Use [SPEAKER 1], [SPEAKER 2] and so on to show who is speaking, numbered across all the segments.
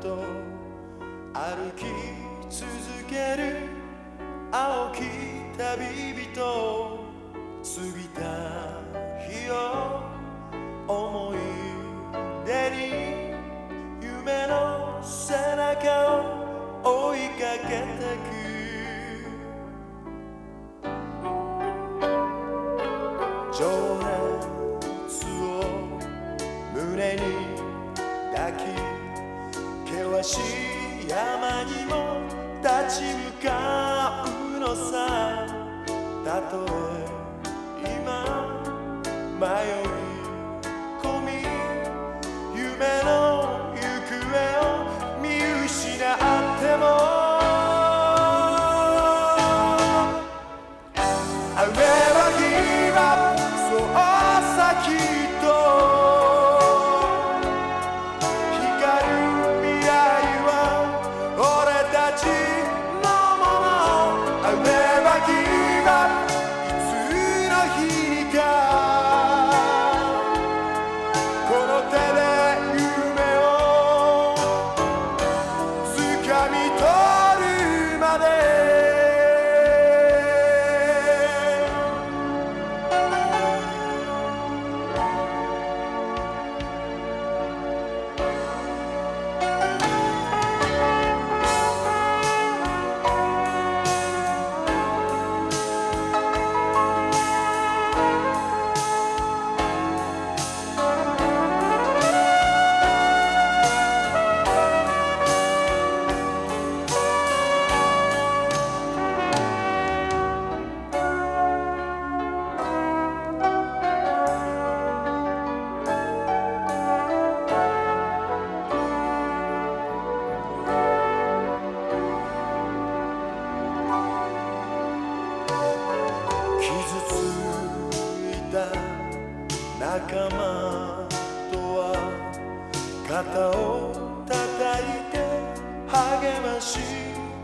[SPEAKER 1] と歩き続ける青き旅人過ぎた日を思い出に夢の背中を追いかけてく情熱を胸に抱き険しい山にも立ち向かうのさ。たとえ今迷うるまでた仲間とは肩を叩いて励まし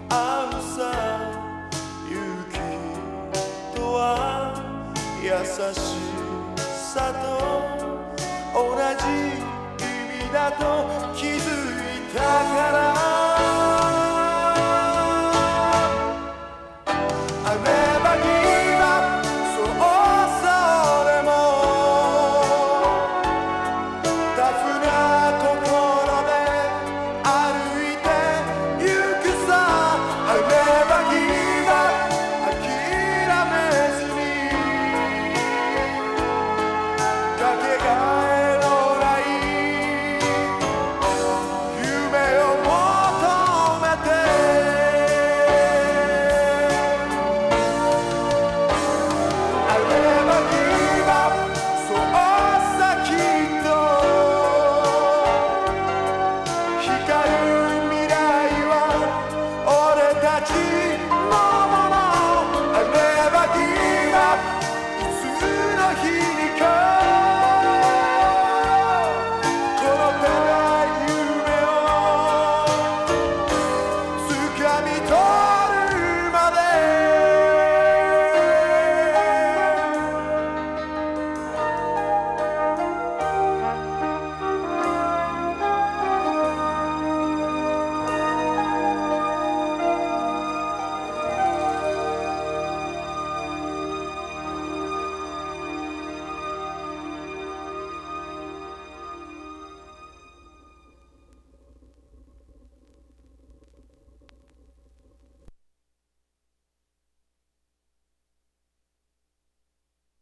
[SPEAKER 1] 合うさ。勇気とは優しさと